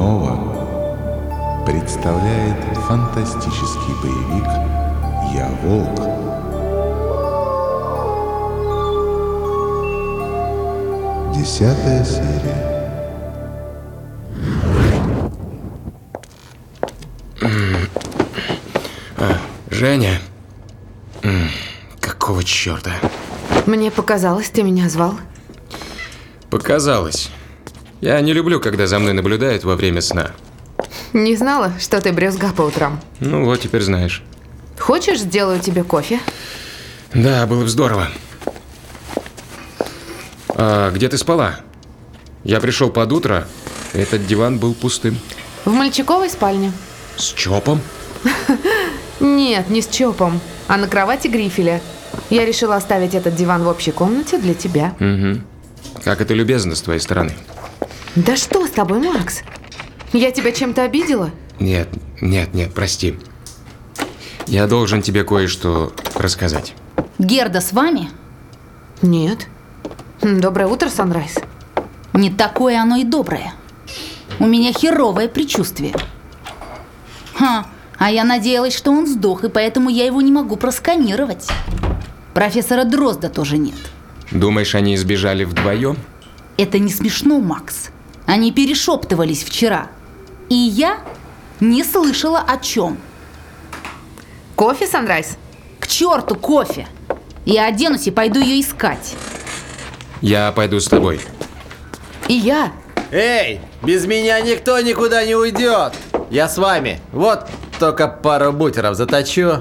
Иванова представляет фантастический боевик «Я волк». Десятая серия. Женя? М, Какого черта? Мне показалось, ты меня звал. Показалось. Я не люблю, когда за мной наблюдают во время сна. Не знала, что ты брюзга по утрам. Ну вот, теперь знаешь. Хочешь, сделаю тебе кофе? Да, было бы здорово. А где ты спала? Я пришел под утро, этот диван был пустым. В мальчиковой спальне. С чопом? Нет, не с чопом, а на кровати грифеля. Я решила оставить этот диван в общей комнате для тебя. Угу. Как это любезно с твоей стороны. Да что с тобой, Макс? Я тебя чем-то обидела? Нет, нет, нет, прости. Я должен тебе кое-что рассказать. Герда с вами? Нет. Доброе утро, Санрайз. Не такое оно и доброе. У меня херовое предчувствие. Ха, а я надеялась, что он сдох, и поэтому я его не могу просканировать. Профессора Дрозда тоже нет. Думаешь, они сбежали вдвоем? Это не смешно, Макс. Они перешептывались вчера. И я не слышала о чем. Кофе, Санрайз? К черту кофе! Я оденусь и пойду ее искать. Я пойду с тобой. И я. Эй, без меня никто никуда не уйдет. Я с вами. Вот только пару бутеров заточу.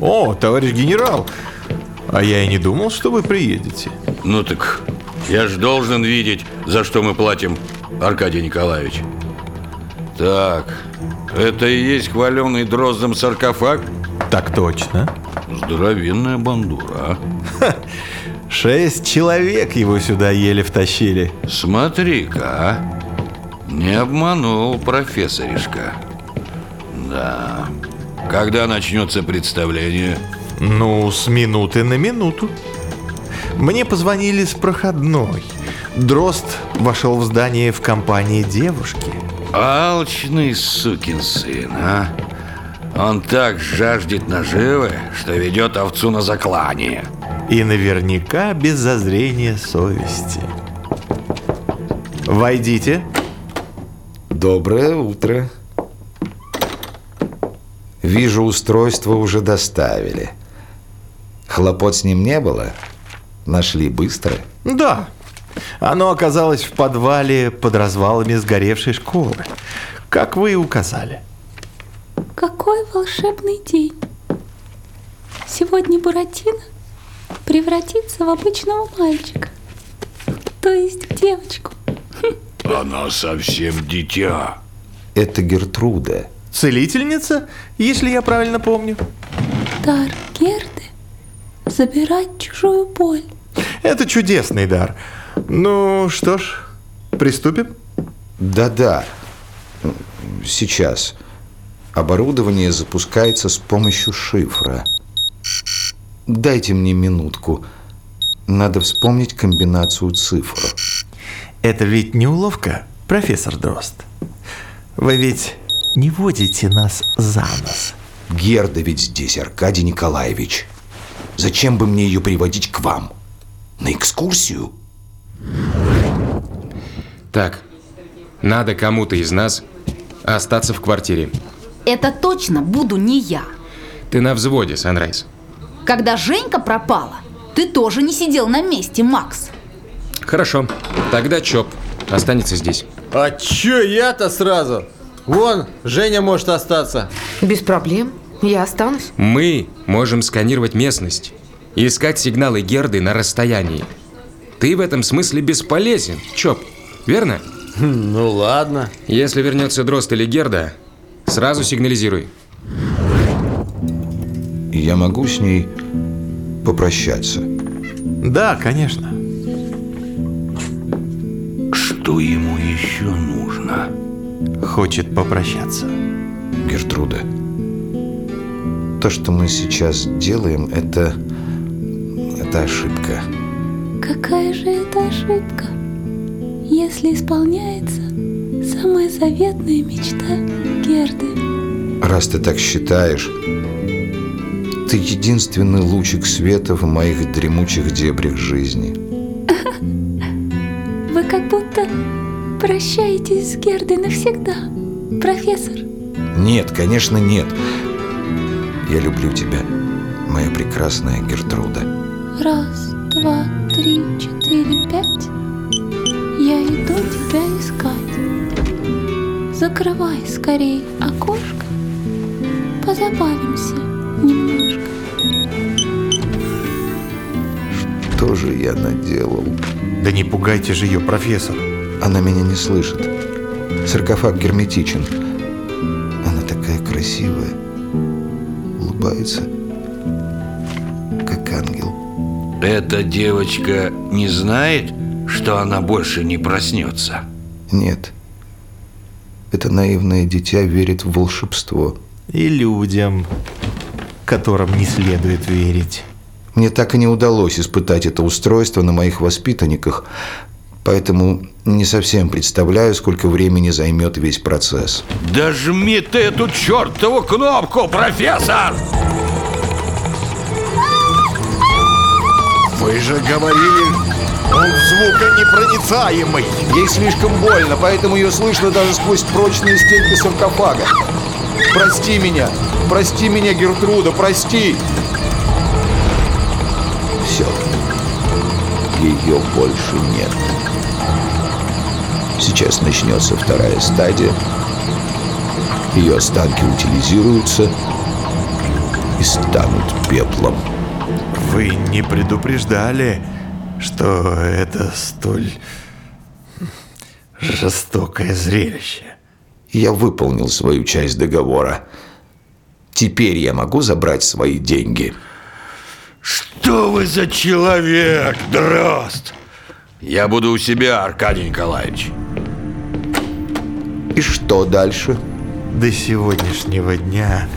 О, товарищ генерал, а я и не думал, что вы приедете. Ну так, я ж должен видеть, за что мы платим, Аркадий Николаевич. Так, это и есть хваленый Дроздом саркофаг? Так точно. Здоровенная бандура, а? Шесть человек его сюда еле втащили. Смотри-ка, а. Не обманул профессоришка. Да. Когда начнется представление? Ну, с минуты на минуту. Мне позвонили с проходной. Дрозд вошел в здание в компании девушки. Алчный сукин сын, а? Он так жаждет наживы, что ведет овцу на заклание. И наверняка без зазрения совести. Войдите. Доброе утро. Вижу, устройство уже доставили. Хлопот с ним не было? Нашли быстро? Да. Оно оказалось в подвале под развалами сгоревшей школы. Как вы и указали. Какой волшебный день! Сегодня Буратино превратится в обычного мальчика, то есть в девочку. Она совсем дитя. Это Гертруда. Целительница, если я правильно помню. Дар Герды – забирать чужую боль. Это чудесный дар. Ну что ж, приступим? Да-да. Сейчас. Оборудование запускается с помощью шифра. Дайте мне минутку. Надо вспомнить комбинацию цифр. Это ведь не уловка, профессор Дрозд. Вы ведь не водите нас за нос. Герда ведь здесь, Аркадий Николаевич. Зачем бы мне ее приводить к вам? На экскурсию? Так, надо кому-то из нас остаться в квартире. Это точно буду не я. Ты на взводе, Санрайз. Когда Женька пропала, ты тоже не сидел на месте, Макс. Хорошо, тогда Чоп останется здесь. А чё я-то сразу? Вон, Женя может остаться. Без проблем. Я останусь. Мы можем сканировать местность и искать сигналы Герды на расстоянии. Ты в этом смысле бесполезен, Чоп, верно? Хм, Ну ладно. Если вернется Дрозд или Герда, сразу сигнализируй. Я могу с ней попрощаться. Да, конечно. Что ему еще нужно? Хочет попрощаться. Гертруда. То, что мы сейчас делаем, это... Это ошибка. Какая же это ошибка? если исполняется самая заветная мечта Герды. Раз ты так считаешь, ты единственный лучик света в моих дремучих дебрях жизни. Вы как будто прощаетесь с Гердой навсегда, профессор. Нет, конечно, нет. Я люблю тебя, моя прекрасная Гертруда. Раз, два, три, четыре, пять. Я иду тебя искать. Закрывай скорей окошко. Позабавимся немножко. Что же я наделал? Да не пугайте же ее, профессор. Она меня не слышит. Саркофаг герметичен. Она такая красивая. Улыбается, Эта девочка не знает, что она больше не проснется? Нет. Это наивное дитя верит в волшебство. И людям, которым не следует верить. Мне так и не удалось испытать это устройство на моих воспитанниках, поэтому не совсем представляю, сколько времени займет весь процесс. Да жми ты эту чертову кнопку, профессор! Вы же говорили, он звуконепроницаемый. Ей слишком больно, поэтому ее слышно даже сквозь прочные стенки саркофага. Прости меня, прости меня, Гертруда, прости. Все, ее больше нет. Сейчас начнется вторая стадия. Ее останки утилизируются и станут пеплом. Вы не предупреждали, что это столь жестокое зрелище. Я выполнил свою часть договора. Теперь я могу забрать свои деньги. Что вы за человек, Дрозд? Я буду у себя, Аркадий Николаевич. И что дальше? До сегодняшнего дня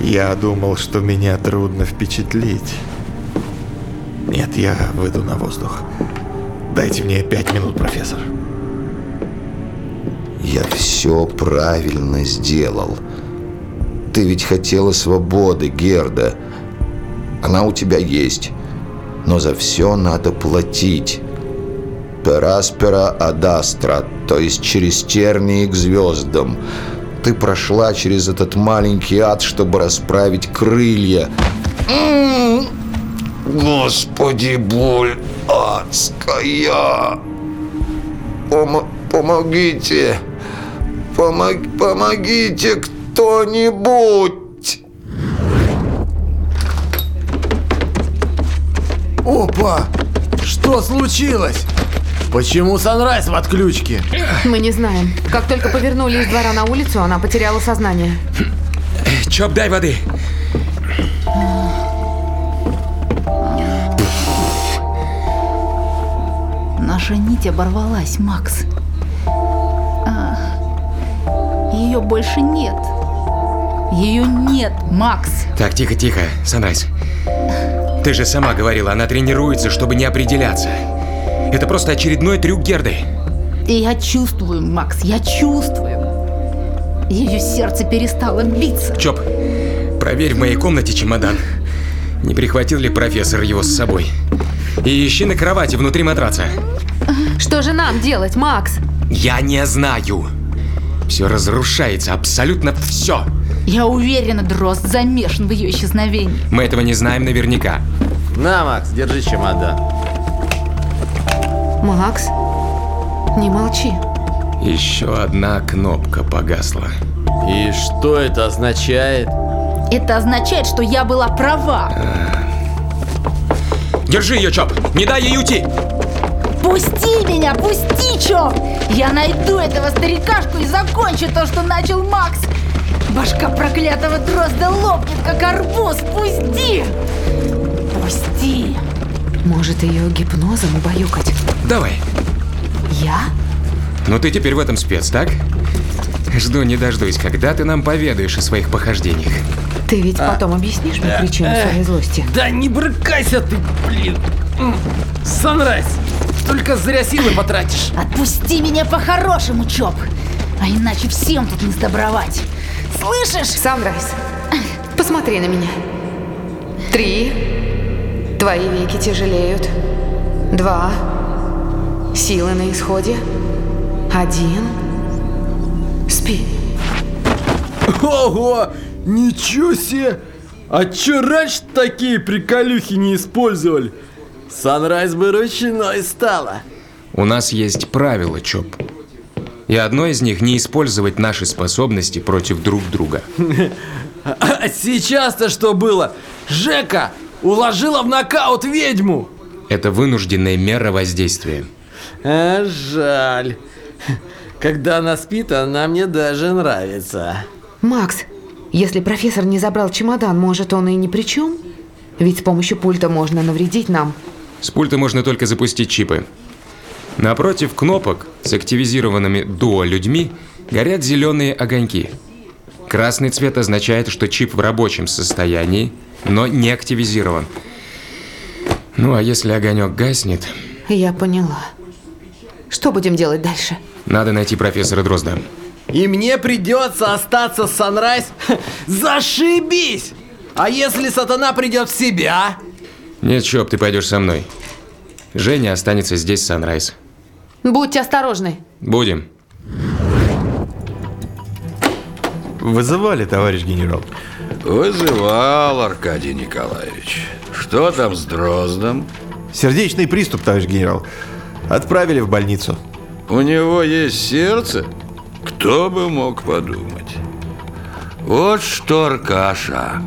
я думал, что меня трудно впечатлить. Нет, я выйду на воздух. Дайте мне пять минут, профессор. Я все правильно сделал. Ты ведь хотела свободы, Герда. Она у тебя есть. Но за все надо платить. Пераспера адастра, то есть через тернии к звездам. Ты прошла через этот маленький ад, чтобы расправить крылья. М-м-м. Господи, боль адская. Помо- помогите. Помог- помогите кто-нибудь. Опа! Что случилось? Почему Санрайз в отключке? Мы не знаем. Как только повернули из двора на улицу, она потеряла сознание. Чоп, дай воды. Наша нить оборвалась, Макс. А, ее больше нет. Ее нет, Макс. Так, тихо, тихо, Санрайз. Ты же сама говорила, она тренируется, чтобы не определяться. Это просто очередной трюк Герды. И я чувствую, Макс, я чувствую. Ее сердце перестало биться. Чоп, проверь в моей комнате чемодан. Не прихватил ли профессор его с собой? И ищи на кровати внутри матраца. Что же нам делать, Макс? Я не знаю. Все разрушается, абсолютно все. Я уверена, Дрозд замешан в ее исчезновении. Мы этого не знаем наверняка. На, Макс, держи чемодан. Макс, не молчи. Еще одна кнопка погасла. И что это означает? Это означает, что я была права. Держи ее, Чоп! Не дай ей уйти! Пусти меня, пусти, чё! Я найду этого старикашку и закончу то, что начал Макс. Башка проклятого дрозда лопнет, как арбуз. Пусти! Пусти! Может, ее гипнозом убаюкать? Давай. Я? Ну ты теперь в этом спец, так? Жду не дождусь, когда ты нам поведаешь о своих похождениях. Ты ведь потом объяснишь мне причину своей злости? Да не брыкайся ты, блин! Санрайз, только зря силы потратишь. Отпусти меня по-хорошему, Чоп. А иначе всем тут не сдобровать. Слышишь? Санрайз, посмотри на меня. Три. Твои веки тяжелеют. Два. Силы на исходе. Один. Спи. Ого! Ничего себе! А чё раньше такие приколюхи не использовали? Санрайз бы ручной стала. У нас есть правила, Чоп. И одно из них не использовать наши способности против друг друга. А сейчас-то что было? Жека уложила в нокаут ведьму. Это вынужденная мера воздействия. А, жаль. Когда она спит, она мне даже нравится. Макс, если профессор не забрал чемодан, может, он и ни при чем? Ведь с помощью пульта можно навредить нам. С пульта можно только запустить чипы. Напротив кнопок с активизированными дуо-людьми горят зеленые огоньки. Красный цвет означает, что чип в рабочем состоянии, но не активизирован. Ну а если огонек гаснет, Я поняла. Что будем делать дальше? надо найти профессора Дрозда. И мне придется остаться с Санрайз? Зашибись! А если сатана придет в себя? Нет, Чоп, ты пойдешь со мной. Женя останется здесь, Санрайз. Будьте осторожны. Будем. Вызывали, товарищ генерал. Вызывал, Аркадий Николаевич. Что там с Дроздом? Сердечный приступ, товарищ генерал. Отправили в больницу. У него есть сердце? Кто бы мог подумать? Вот что, Аркаша,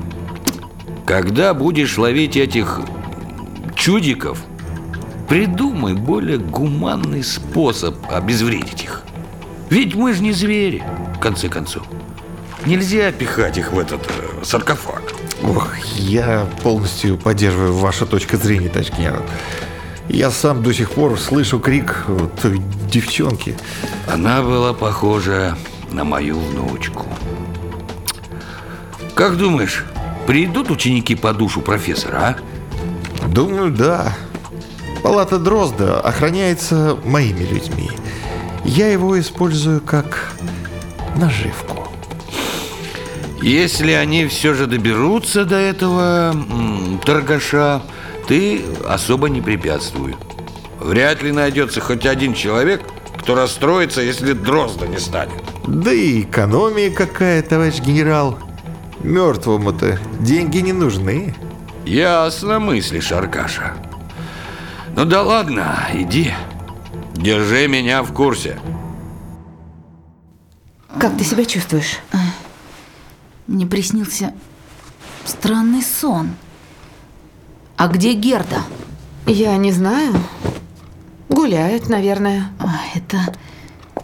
когда будешь ловить этих чудиков, придумай более гуманный способ обезвредить их. Ведь мы же не звери, в конце концов. Нельзя пихать их в этот э, саркофаг. Ох, я полностью поддерживаю вашу точку зрения, генерал. Я сам до сих пор слышу крик той девчонки. Она была похожа на мою внучку. Как думаешь, придут ученики по душу профессора, а? Думаю, да. Палата Дрозда охраняется моими людьми. Я его использую как наживку. Если они все же доберутся до этого торгаша, ты особо не препятствуй. Вряд ли найдется хоть один человек, кто расстроится, если Дрозда не станет. Да и экономия какая, товарищ генерал. Мертвому-то деньги не нужны. Ясно мыслишь, Аркаша. Ну да ладно, иди. Держи меня в курсе. Как ты себя чувствуешь? Мне приснился странный сон. А где Герда? Я не знаю. Гуляют, наверное. А, это...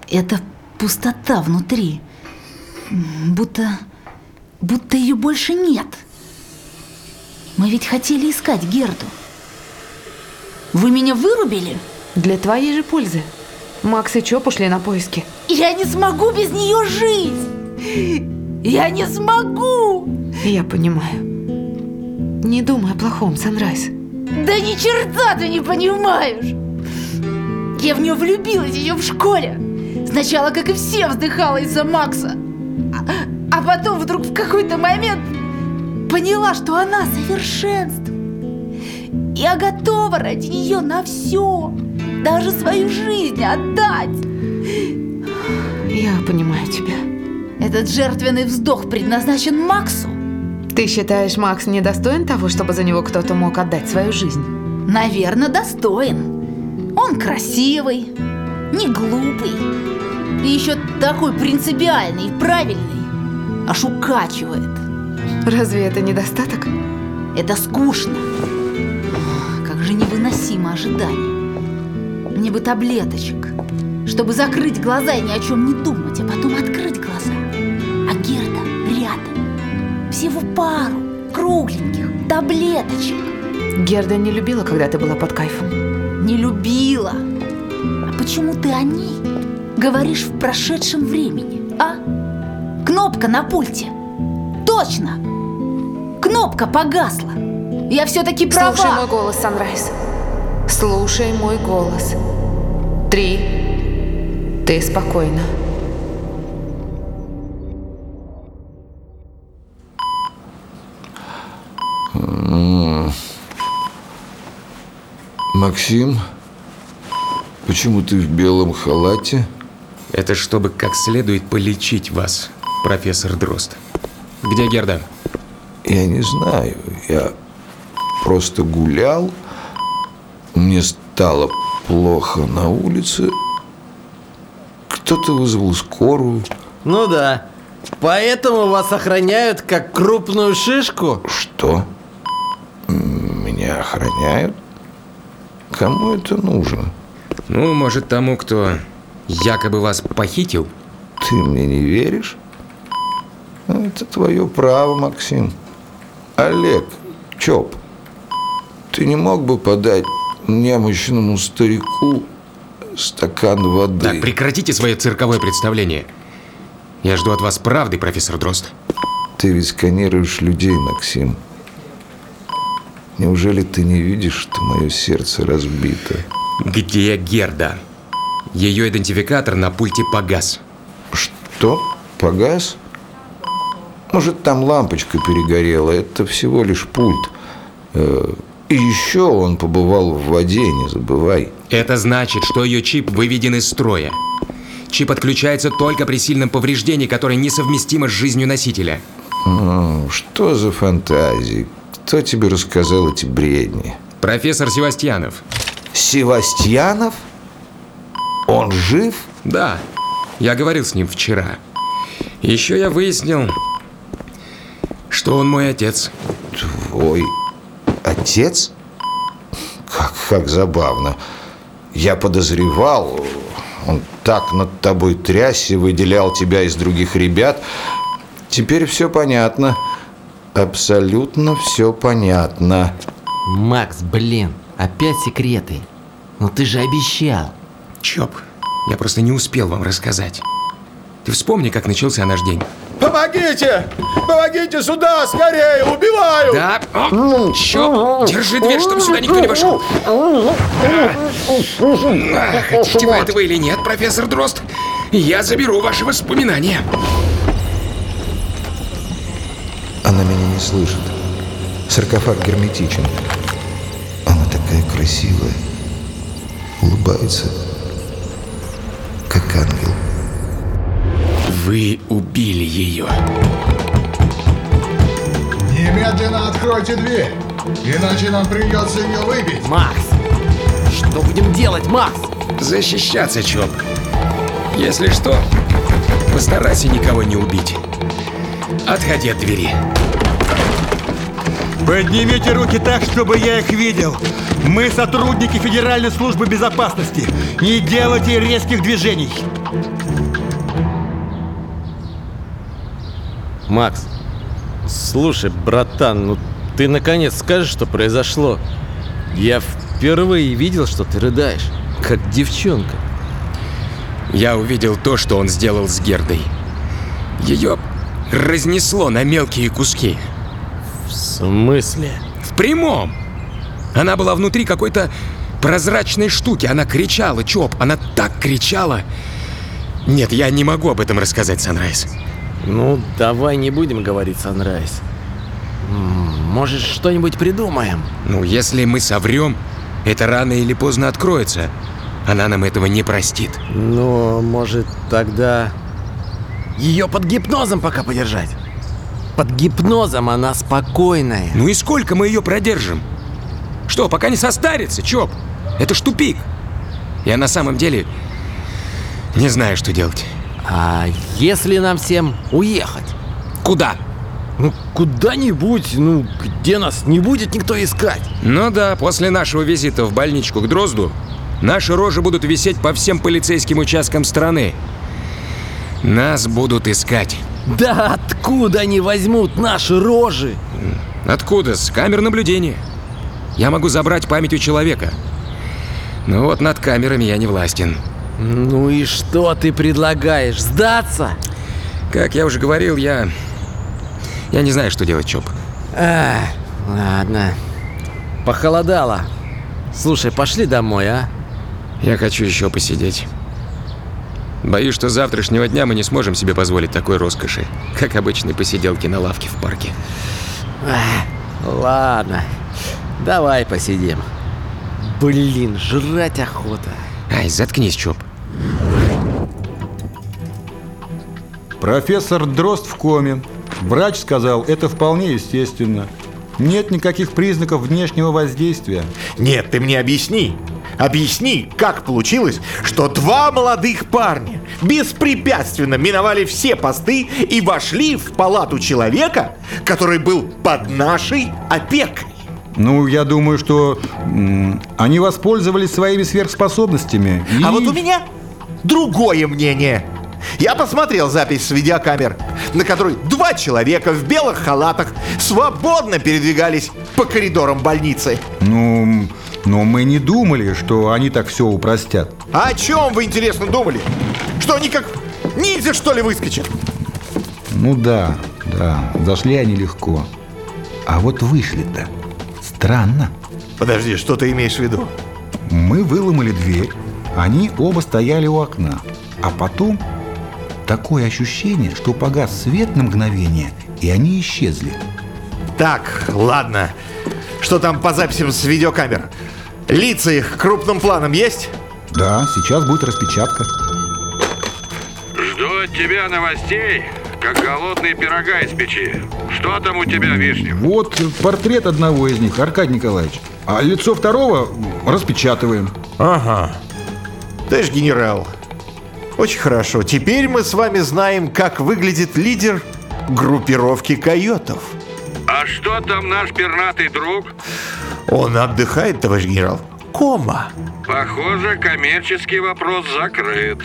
это пустота внутри. Будто... будто ее больше нет. Мы ведь хотели искать Герду. Вы меня вырубили? Для твоей же пользы. Макс и Чоп ушли на поиски. Я не смогу без нее жить! Я не смогу! Я понимаю. Не думай о плохом, Санрайз. Да ни черта ты не понимаешь! Я в нее влюбилась еще в школе. Сначала, как и все, вздыхала из-за Макса. А, а потом вдруг в какой-то момент поняла, что она совершенство. Я готова ради нее на все. Даже свою жизнь отдать. Я понимаю тебя. Этот жертвенный вздох предназначен Максу. Ты считаешь, Макс недостоин того, чтобы за него кто-то мог отдать свою жизнь? Наверное, достоин. Он красивый, не глупый. И еще такой принципиальный и правильный. Аж укачивает. Разве это недостаток? Это скучно. Как же невыносимо ожидание. Мне бы таблеточек, чтобы закрыть глаза и ни о чем не думать, а потом открыть глаза. Всего пару кругленьких таблеточек. Герда не любила, когда ты была под кайфом. Не любила. А почему ты о ней говоришь в прошедшем времени, а? Кнопка на пульте. Точно. Кнопка погасла. Я все-таки права. Слушай мой голос, Санрайз. Слушай мой голос. Три. Ты спокойна. Максим, почему ты в белом халате? Это чтобы как следует полечить вас, профессор Дрозд. Где Герда? Я не знаю, я просто гулял, мне стало плохо на улице, кто-то вызвал скорую. Ну да. Поэтому вас охраняют как крупную шишку? Что? Меня охраняют? Кому это нужно? Ну, может, тому, кто якобы вас похитил? Ты мне не веришь? Это твое право, Максим. Олег, Чоп, ты не мог бы подать немощному старику стакан воды? Так, прекратите свое цирковое представление. Я жду от вас правды, профессор Дрозд. Ты ведь сканируешь людей, Максим. Неужели ты не видишь, что мое сердце разбито? Где Герда? Ее идентификатор на пульте погас. Что? Погас? Может, там лампочка перегорела? Это всего лишь пульт. Э, И еще он побывал в воде, не забывай. Это значит, что ее чип выведен из строя. Чип отключается только при сильном повреждении, которое несовместимо с жизнью носителя. Что за фантазии? Кто тебе рассказал эти бредни? Профессор Севастьянов. Севастьянов? Он жив? Да, я говорил с ним вчера. Еще я выяснил, что он мой отец. Твой отец? Как, как забавно. Я подозревал, он так над тобой трясся, выделял тебя из других ребят. Теперь все понятно. Абсолютно все понятно. Макс, блин, опять секреты. Ну ты же обещал. Чоп, я просто не успел вам рассказать. Ты вспомни, как начался наш день. Помогите! Помогите сюда, скорее! Убиваю! Да? О, Чоп, держи дверь, чтобы сюда никто не вошел. А, Хотите вы этого или нет, профессор Дрозд? Я заберу ваши воспоминания. Она меня не слышит. Саркофаг герметичен. Она такая красивая. Улыбается, как ангел. Вы убили ее. Немедленно откройте дверь, иначе нам придется ее выбить. Макс! Что будем делать, Макс? Защищаться, Чоп. Если что, постарайся никого не убить. Отходи от двери. Поднимите руки так, чтобы я их видел. Мы сотрудники Федеральной службы безопасности. Не делайте резких движений. Макс, слушай, братан, ну ты наконец скажешь, что произошло? Я впервые видел, что ты рыдаешь, как девчонка. Я увидел то, что он сделал с Гердой. Ее разнесло на мелкие куски. В смысле? В прямом. Она была внутри какой-то прозрачной штуки. Она кричала, Чоп, она так кричала. Нет, я не могу об этом рассказать, Санрайз. Ну, давай не будем говорить, Санрайз. Может, что-нибудь придумаем? Ну, если мы соврем, это рано или поздно откроется. Она нам этого не простит. Ну, может, тогда... Ее под гипнозом пока подержать. Под гипнозом она спокойная. Ну и сколько мы ее продержим? Что, пока не состарится, Чоп? Это ж тупик. Я на самом деле не знаю, что делать. А если нам всем уехать? Куда? Ну, куда-нибудь, ну, где нас не будет никто искать. Ну да, после нашего визита в больничку к Дрозду наши рожи будут висеть по всем полицейским участкам страны. Нас будут искать. Да откуда они возьмут наши рожи? Откуда? С камер наблюдения. Я могу забрать память у человека. Но вот над камерами я не властен. Ну и что ты предлагаешь? Сдаться? Как я уже говорил, я... Я не знаю, что делать, Чоп. А, ладно. Похолодало. Слушай, пошли домой, а? Я хочу еще посидеть. Боюсь, что с завтрашнего дня мы не сможем себе позволить такой роскоши, как обычные посиделки на лавке в парке. Ладно, давай посидим. Блин, жрать охота. Ай, заткнись, Чоп. Профессор Дрозд в коме. Врач сказал, это вполне естественно. Нет никаких признаков внешнего воздействия. Нет, ты мне объясни. Объясни, как получилось, что два молодых парня беспрепятственно миновали все посты и вошли в палату человека, который был под нашей опекой. Ну, я думаю, что они воспользовались своими сверхспособностями. и- А вот у меня другое мнение. Я посмотрел запись с видеокамер, на которой два человека в белых халатах свободно передвигались по коридорам больницы. Ну, но мы не думали, что они так все упростят. А о чем вы, интересно, думали? Что они как ниндзя, что ли, выскочат? Ну да, да, зашли они легко. А вот вышли-то. Странно. Подожди, что ты имеешь в виду? Мы выломали дверь, они оба стояли у окна. А потом такое ощущение, что погас свет на мгновение, и они исчезли. Так, ладно. Что там по записям с видеокамер? Лица их крупным планом есть? Да, сейчас будет распечатка. Жду от тебя новостей, как голодные пирога из печи. Что там у тебя, Вишнев? Вот портрет одного из них, Аркадий Николаевич. А лицо второго распечатываем. Ага. Товарищ генерал, очень хорошо. Теперь мы с вами знаем, как выглядит лидер группировки койотов. А что там наш пернатый друг? Он отдыхает, товарищ генерал. Кома. Похоже, коммерческий вопрос закрыт.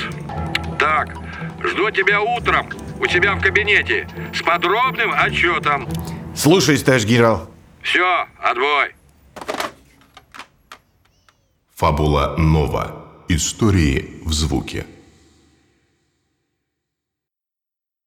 Так, жду тебя утром у тебя в кабинете с подробным отчетом. Слушаюсь, товарищ генерал. Все, отбой. Фабула Нова. Истории в звуке.